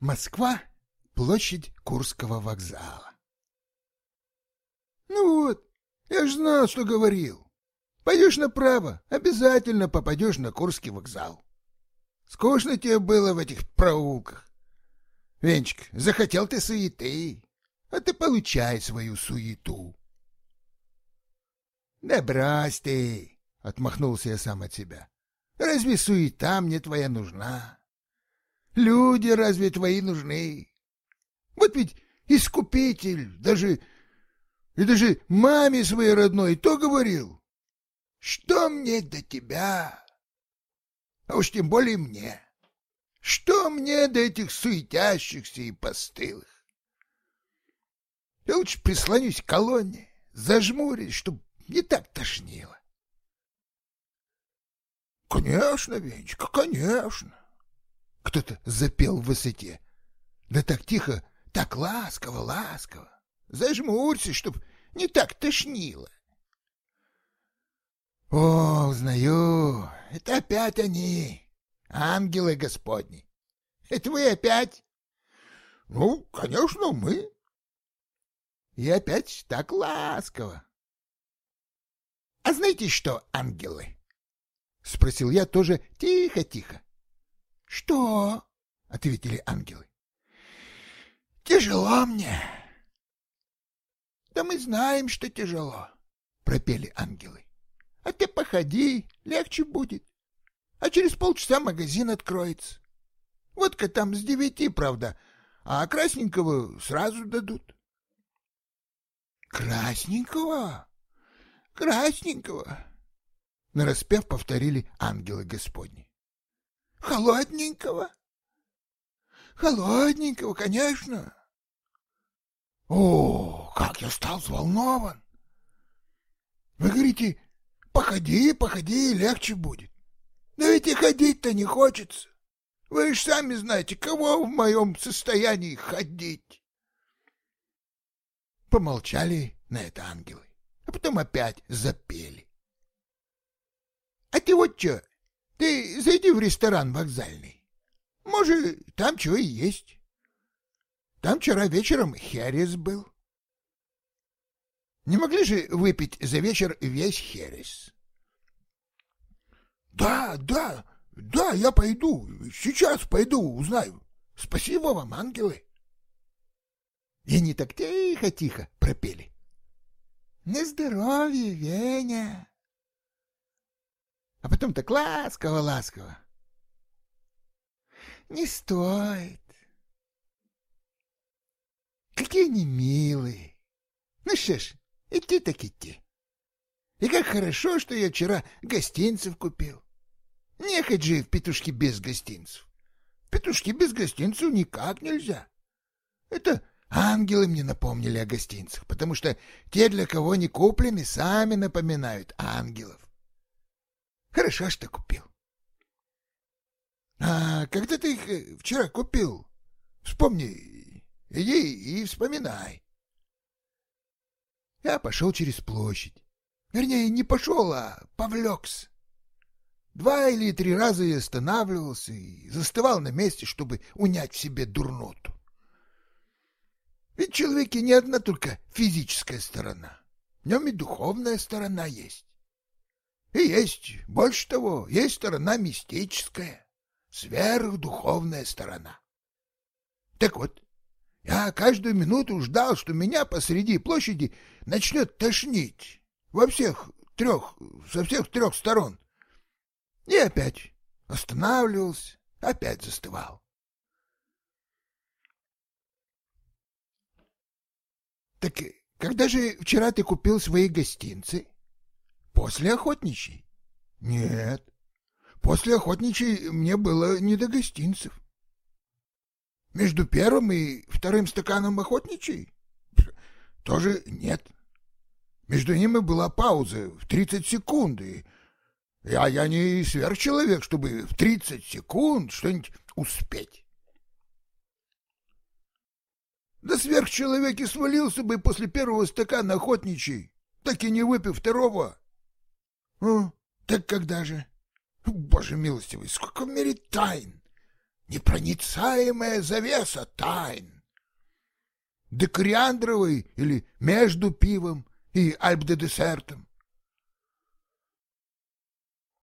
Москва, площадь Курского вокзала. Ну вот, я ж знал, что говорил. Пойдешь направо, обязательно попадешь на Курский вокзал. Скучно тебе было в этих проулках. Венчик, захотел ты суеты, а ты получай свою суету. Да брось ты, отмахнулся я сам от себя. Разве суета мне твоя нужна? Люди разве твои нужны? Вот ведь искупитель, даже и даже маме своей родной то говорил. Что мне до тебя? А уж тем более мне. Что мне до этих суетящихся и постылых? Я лучше прислонюсь к колонне, зажмурюсь, чтоб не так тошнило. Конечно, Венечка, конечно. Кто-то запел в высоте. Да так тихо, так ласково, ласково. Зажмурься, чтоб не так тошнило. О, узнаю, это опять они, ангелы Господни. Это вы опять? Ну, конечно, мы. И опять так ласково. А знаете что, ангелы? Спросил я тоже тихо-тихо. Что? Ответили ангелы. Тяжело мне. Да мы знаем, что тяжело, пропели ангелы. А ты походи, легче будет. А через полчаса магазин откроется. Водка там с девяти, правда, а красненького сразу дадут. Красненького? Красненького? Нараспев повторили ангелы Господни. Холодненького? Холодненького, конечно. О, как я стал взволнован! Вы говорите, походи, походи, легче будет. Да ведь и ходить-то не хочется. Вы же сами знаете, кого в моем состоянии ходить. Помолчали на это ангелы, а потом опять запели. — А ты вот что, ты зайди в ресторан вокзальный. Может, там чего и есть. Там вчера вечером херес был. Не могли же выпить за вечер весь херес? Да, да, да, я пойду. Сейчас пойду, узнаю. Спасибо вам, ангелы. И они так тихо-тихо пропели. На здоровье, Веня. Потом так ласково-ласково. Не стоит. Какие они милые. Ну что ж, идти так идти. И как хорошо, что я вчера гостинцев купил. Нехать же в петушки без гостинцев. Петушки без гостинцев никак нельзя. Это ангелы мне напомнили о гостинцах, потому что те, для кого не куплены, сами напоминают ангелов. Хорошо, что купил. А когда ты их э, вчера купил? Вспомни, Иди и вспоминай. Я пошел через площадь. Вернее, не пошел, а повлекся. Два или три раза я останавливался и застывал на месте, чтобы унять в себе дурноту. Ведь в человеке не одна только физическая сторона. В нем и духовная сторона есть. И есть, больше того, есть сторона мистическая, сверхдуховная сторона. Так вот, я каждую минуту ждал, что меня посреди площади начнет тошнить. Во всех трех, со всех трех сторон. И опять останавливался, опять застывал. Так когда же вчера ты купил свои гостинцы? После охотничьей? Нет. После охотничьей мне было не до гостинцев. Между первым и вторым стаканом охотничий? Тоже нет. Между ними была пауза в 30 секунд, и я, я не сверхчеловек, чтобы в 30 секунд что-нибудь успеть. Да сверхчеловек и свалился бы после первого стакана охотничий, так и не выпив второго. «О, так когда же? Боже милостивый, сколько в мире тайн! Непроницаемая завеса тайн! Декориандровый или между пивом и альп-де-десертом,